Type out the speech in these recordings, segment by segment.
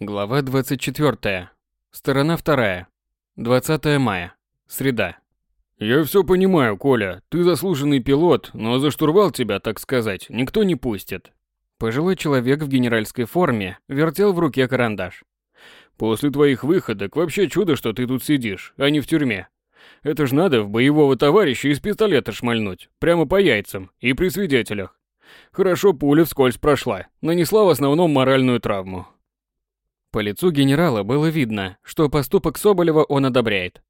Глава 24. Сторона 2. 20 мая. Среда. «Я все понимаю, Коля. Ты заслуженный пилот, но за штурвал тебя, так сказать, никто не пустит». Пожилой человек в генеральской форме вертел в руке карандаш. «После твоих выходок вообще чудо, что ты тут сидишь, а не в тюрьме. Это ж надо в боевого товарища из пистолета шмальнуть, прямо по яйцам и при свидетелях. Хорошо пуля вскользь прошла, нанесла в основном моральную травму. По лицу генерала было видно, что поступок Соболева он одобряет.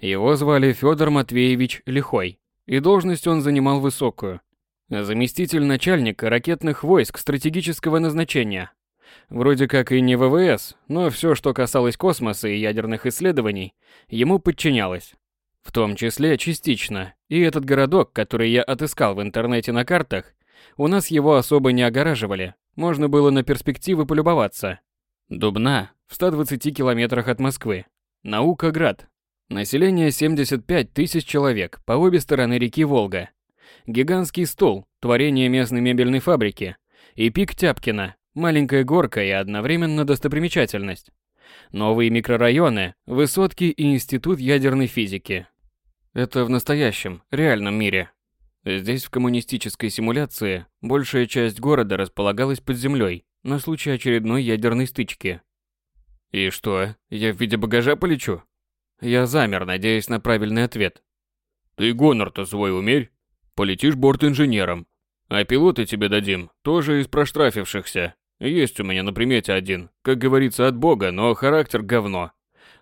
Его звали Федор Матвеевич Лихой, и должность он занимал высокую. Заместитель начальника ракетных войск стратегического назначения. Вроде как и не ВВС, но все, что касалось космоса и ядерных исследований, ему подчинялось. В том числе частично. И этот городок, который я отыскал в интернете на картах, у нас его особо не огораживали. Можно было на перспективы полюбоваться. Дубна в 120 километрах от Москвы. Наука-град. Население 75 тысяч человек по обе стороны реки Волга. Гигантский стол, творение местной мебельной фабрики. И пик Тяпкина, маленькая горка и одновременно достопримечательность. Новые микрорайоны, высотки и институт ядерной физики. Это в настоящем, реальном мире. Здесь в коммунистической симуляции большая часть города располагалась под землей на случай очередной ядерной стычки. И что, я в виде багажа полечу? Я замер, надеясь на правильный ответ. Ты гонор-то свой умерь. Полетишь борт-инженером. А пилоты тебе дадим, тоже из проштрафившихся. Есть у меня на примете один, как говорится, от бога, но характер говно.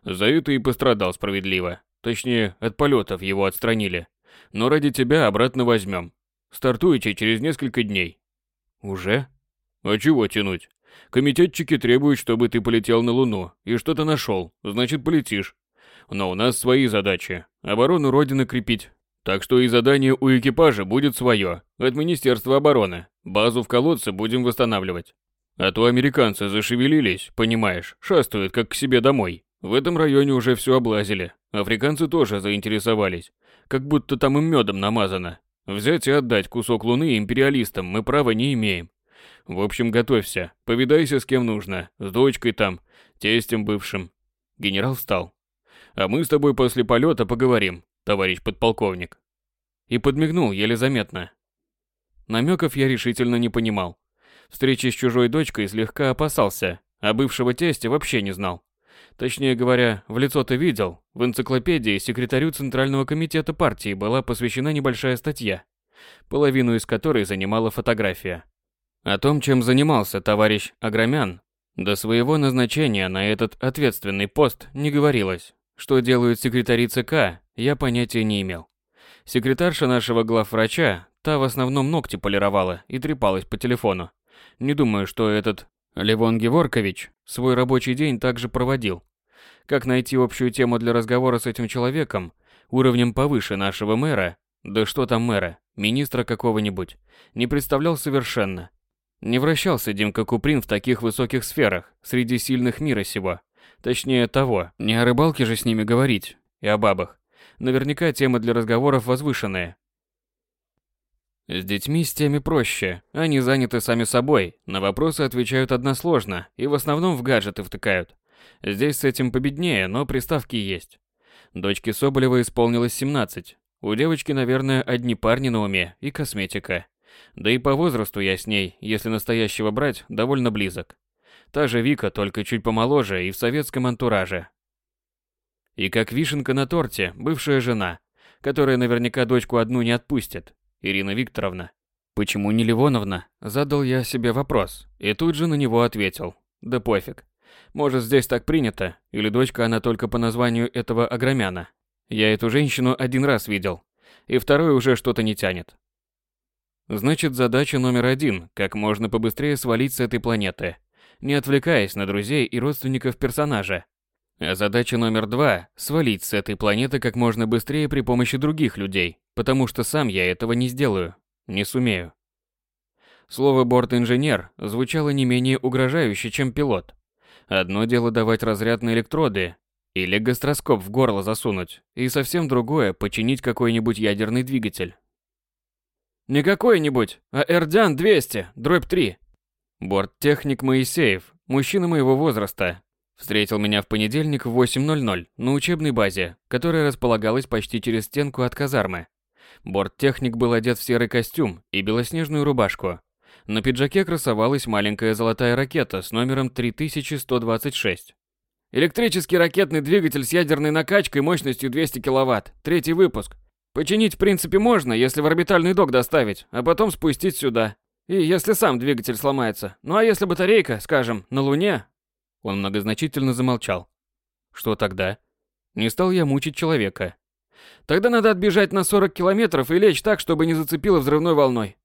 За это и пострадал справедливо. Точнее, от полетов его отстранили. Но ради тебя обратно возьмем. Стартуете через несколько дней. Уже? А чего тянуть? Комитетчики требуют, чтобы ты полетел на Луну и что-то нашел, значит полетишь. Но у нас свои задачи. Оборону Родины крепить. Так что и задание у экипажа будет свое, от Министерства обороны. Базу в колодце будем восстанавливать. А то американцы зашевелились, понимаешь, шастают как к себе домой. В этом районе уже все облазили. Африканцы тоже заинтересовались. Как будто там им медом намазано. Взять и отдать кусок луны империалистам мы права не имеем. В общем, готовься, повидайся с кем нужно, с дочкой там, тестем бывшим. Генерал встал. А мы с тобой после полета поговорим, товарищ подполковник. И подмигнул еле заметно. Намеков я решительно не понимал. Встречи с чужой дочкой слегка опасался, а бывшего тестя вообще не знал. Точнее говоря, в лицо-то видел. В энциклопедии секретарю Центрального комитета партии была посвящена небольшая статья, половину из которой занимала фотография. О том, чем занимался товарищ Агромян, до своего назначения на этот ответственный пост не говорилось. Что делают секретари ЦК, я понятия не имел. Секретарша нашего главврача, та в основном ногти полировала и трепалась по телефону. Не думаю, что этот Левон Геворкович свой рабочий день также проводил. Как найти общую тему для разговора с этим человеком, уровнем повыше нашего мэра, да что там мэра, министра какого-нибудь, не представлял совершенно. Не вращался Димка Куприн в таких высоких сферах, среди сильных мира сего. Точнее того, не о рыбалке же с ними говорить, и о бабах. Наверняка тема для разговоров возвышенная, с детьми с теми проще. Они заняты сами собой, на вопросы отвечают односложно и в основном в гаджеты втыкают. Здесь с этим победнее, но приставки есть. Дочке Соболева исполнилось 17. У девочки, наверное, одни парни на уме и косметика. Да и по возрасту я с ней, если настоящего брать, довольно близок. Та же Вика, только чуть помоложе и в советском антураже. И как вишенка на торте, бывшая жена, которая наверняка дочку одну не отпустит. Ирина Викторовна. Почему не Ливоновна? Задал я себе вопрос и тут же на него ответил. Да пофиг. Может, здесь так принято, или дочка она только по названию этого огромяна. Я эту женщину один раз видел, и второй уже что-то не тянет. Значит, задача номер один – как можно побыстрее свалить с этой планеты, не отвлекаясь на друзей и родственников персонажа. А задача номер два – свалить с этой планеты как можно быстрее при помощи других людей, потому что сам я этого не сделаю, не сумею. Слово «борт-инженер» звучало не менее угрожающе, чем «пилот». Одно дело давать разряд на электроды или гастроскоп в горло засунуть, и совсем другое – починить какой-нибудь ядерный двигатель. Не какой-нибудь, а Эрдян 200, дробь 3. Борттехник Моисеев, мужчина моего возраста, встретил меня в понедельник в 8.00 на учебной базе, которая располагалась почти через стенку от казармы. Борттехник был одет в серый костюм и белоснежную рубашку. На пиджаке красовалась маленькая золотая ракета с номером 3126. Электрический ракетный двигатель с ядерной накачкой мощностью 200 киловатт. Третий выпуск. Починить в принципе можно, если в орбитальный док доставить, а потом спустить сюда. И если сам двигатель сломается. Ну а если батарейка, скажем, на Луне? Он многозначительно замолчал. Что тогда? Не стал я мучить человека. Тогда надо отбежать на 40 километров и лечь так, чтобы не зацепило взрывной волной.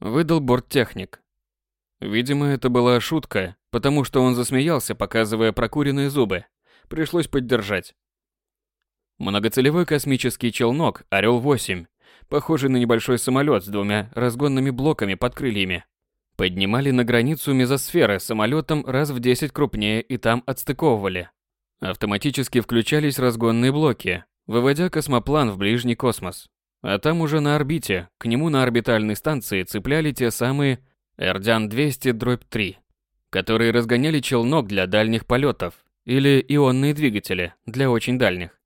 Выдал борттехник. Видимо, это была шутка, потому что он засмеялся, показывая прокуренные зубы. Пришлось поддержать. Многоцелевой космический челнок «Орел-8», похожий на небольшой самолет с двумя разгонными блоками под крыльями, поднимали на границу мезосферы самолетом раз в 10 крупнее и там отстыковывали. Автоматически включались разгонные блоки, выводя космоплан в ближний космос. А там уже на орбите, к нему на орбитальной станции цепляли те самые Эрдян-200-3, которые разгоняли челнок для дальних полетов, или ионные двигатели для очень дальних.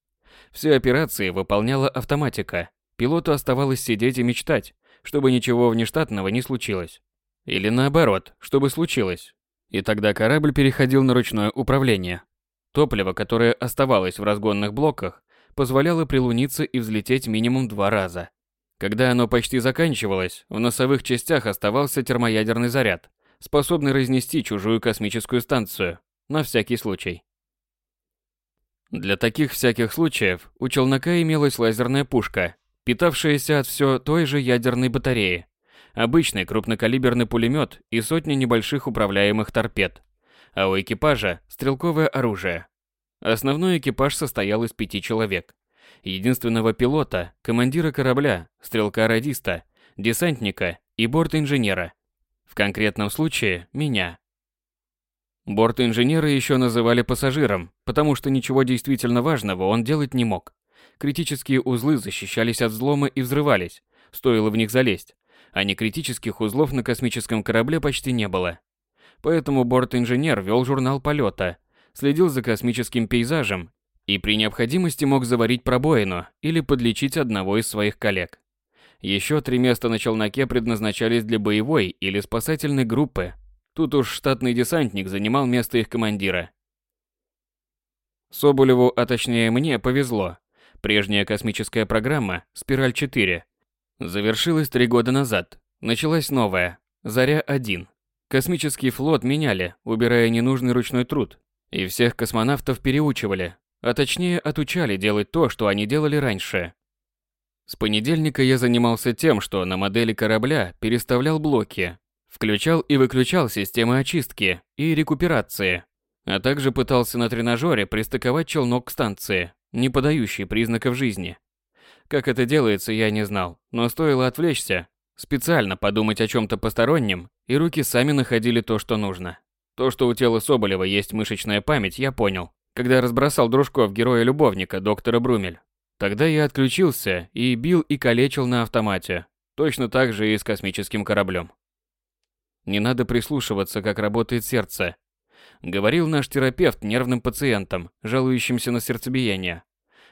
Все операции выполняла автоматика. Пилоту оставалось сидеть и мечтать, чтобы ничего внештатного не случилось. Или наоборот, чтобы случилось. И тогда корабль переходил на ручное управление. Топливо, которое оставалось в разгонных блоках, позволяло прилуниться и взлететь минимум два раза. Когда оно почти заканчивалось, в носовых частях оставался термоядерный заряд, способный разнести чужую космическую станцию, на всякий случай. Для таких всяких случаев у челнока имелась лазерная пушка, питавшаяся от все той же ядерной батареи, обычный крупнокалиберный пулемет и сотни небольших управляемых торпед, а у экипажа – стрелковое оружие. Основной экипаж состоял из пяти человек. Единственного пилота, командира корабля, стрелка-радиста, десантника и борт-инженера. В конкретном случае – меня. Борт-инженера еще называли пассажиром, потому что ничего действительно важного он делать не мог. Критические узлы защищались от взлома и взрывались, стоило в них залезть, а некритических узлов на космическом корабле почти не было. Поэтому борт-инженер вел журнал полета – следил за космическим пейзажем и при необходимости мог заварить пробоину или подлечить одного из своих коллег. Еще три места на челноке предназначались для боевой или спасательной группы. Тут уж штатный десантник занимал место их командира. Соболеву, а точнее мне, повезло. Прежняя космическая программа «Спираль-4» завершилась три года назад. Началась новая «Заря-1». Космический флот меняли, убирая ненужный ручной труд, и всех космонавтов переучивали, а точнее отучали делать то, что они делали раньше. С понедельника я занимался тем, что на модели корабля переставлял блоки, включал и выключал системы очистки и рекуперации, а также пытался на тренажере пристыковать челнок к станции, не подающей признаков жизни. Как это делается, я не знал, но стоило отвлечься, специально подумать о чем-то постороннем, и руки сами находили то, что нужно. То, что у тела Соболева есть мышечная память, я понял, когда разбросал дружков героя-любовника доктора Брумель. Тогда я отключился и бил и калечил на автомате, точно так же и с космическим кораблем. Не надо прислушиваться, как работает сердце. Говорил наш терапевт нервным пациентам, жалующимся на сердцебиение.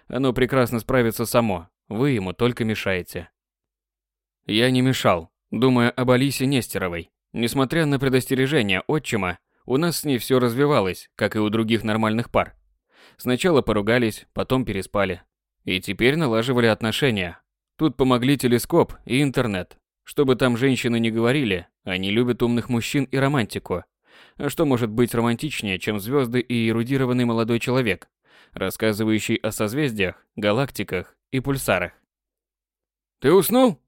Оно прекрасно справится само, вы ему только мешаете. Я не мешал, думая об Алисе Нестеровой. Несмотря на предостережение отчима, у нас с ней все развивалось, как и у других нормальных пар. Сначала поругались, потом переспали. И теперь налаживали отношения. Тут помогли телескоп и интернет. Чтобы там женщины не говорили, они любят умных мужчин и романтику. А что может быть романтичнее, чем звезды и эрудированный молодой человек, рассказывающий о созвездиях, галактиках и пульсарах? «Ты уснул?»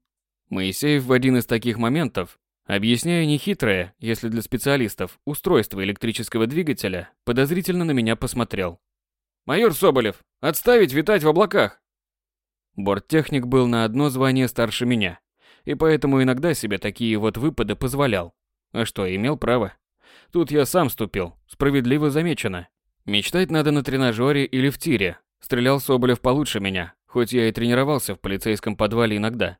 Моисеев в один из таких моментов Объясняя нехитрое, если для специалистов, устройство электрического двигателя, подозрительно на меня посмотрел. «Майор Соболев, отставить витать в облаках!» Борттехник был на одно звание старше меня, и поэтому иногда себе такие вот выпады позволял. А что, имел право? Тут я сам ступил, справедливо замечено. Мечтать надо на тренажере или в тире. Стрелял Соболев получше меня, хоть я и тренировался в полицейском подвале иногда.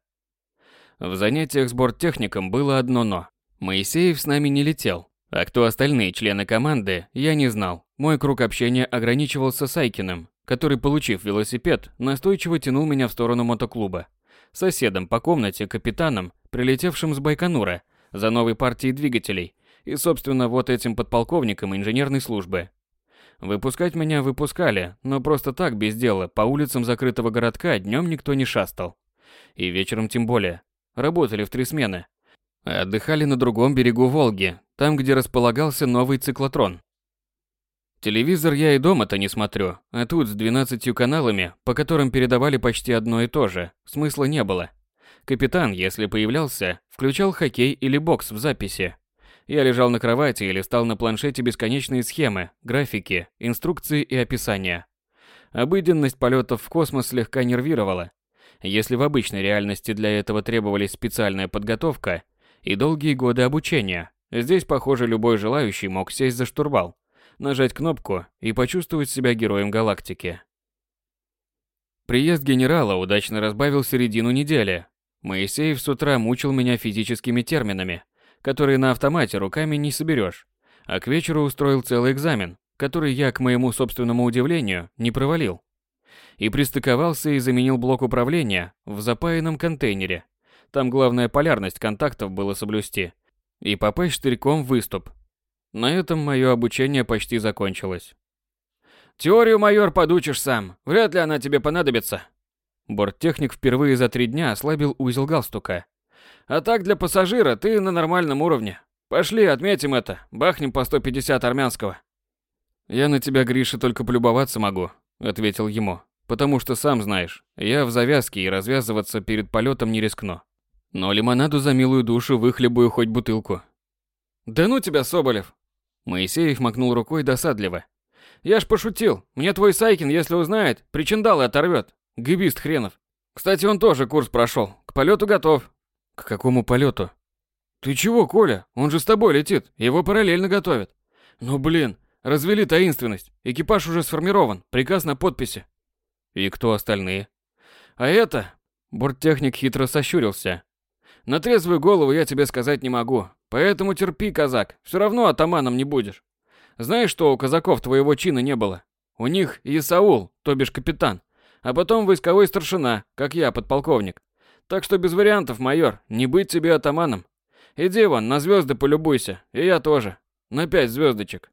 В занятиях с борттехником было одно «но». Моисеев с нами не летел. А кто остальные члены команды, я не знал. Мой круг общения ограничивался Сайкиным, который, получив велосипед, настойчиво тянул меня в сторону мотоклуба. Соседом по комнате капитаном, прилетевшим с Байконура, за новой партией двигателей, и, собственно, вот этим подполковником инженерной службы. Выпускать меня выпускали, но просто так, без дела, по улицам закрытого городка днем никто не шастал. И вечером тем более. Работали в три смены. отдыхали на другом берегу Волги, там, где располагался новый циклотрон. Телевизор я и дома-то не смотрю, а тут с 12 каналами, по которым передавали почти одно и то же, смысла не было. Капитан, если появлялся, включал хоккей или бокс в записи, я лежал на кровати и листал на планшете бесконечные схемы, графики, инструкции и описания. Обыденность полетов в космос слегка нервировала. Если в обычной реальности для этого требовались специальная подготовка и долгие годы обучения, здесь, похоже, любой желающий мог сесть за штурвал, нажать кнопку и почувствовать себя героем галактики. Приезд генерала удачно разбавил середину недели. Моисеев с утра мучил меня физическими терминами, которые на автомате руками не соберешь. А к вечеру устроил целый экзамен, который я, к моему собственному удивлению, не провалил. И пристыковался и заменил блок управления в запаянном контейнере. Там главная полярность контактов было соблюсти. И попасть штырьком в выступ. На этом мое обучение почти закончилось. Теорию, майор, подучишь сам. Вряд ли она тебе понадобится. Борттехник впервые за три дня ослабил узел галстука а так для пассажира ты на нормальном уровне. Пошли, отметим это. Бахнем по 150 армянского. Я на тебя, Гриша, только полюбоваться могу, ответил ему. Потому что сам знаешь, я в завязке и развязываться перед полетом не рискну. Но лимонаду за милую душу выхлебую хоть бутылку. Да ну тебя, Соболев. Моисеев макнул рукой досадливо. Я ж пошутил. Мне твой Сайкин, если узнает, причиндалы оторвет. Гибист хренов. Кстати, он тоже курс прошел. К полету готов. К какому полету? Ты чего, Коля? Он же с тобой летит. Его параллельно готовят. Ну блин, развели таинственность. Экипаж уже сформирован. Приказ на подписи. И кто остальные? А это... Борттехник хитро сощурился. На трезвую голову я тебе сказать не могу. Поэтому терпи, казак. Все равно атаманом не будешь. Знаешь, что у казаков твоего чина не было? У них Исаул, то бишь капитан. А потом войсковой старшина, как я, подполковник. Так что без вариантов, майор, не быть тебе атаманом. Иди вон, на звезды полюбуйся, и я тоже. На пять звездочек.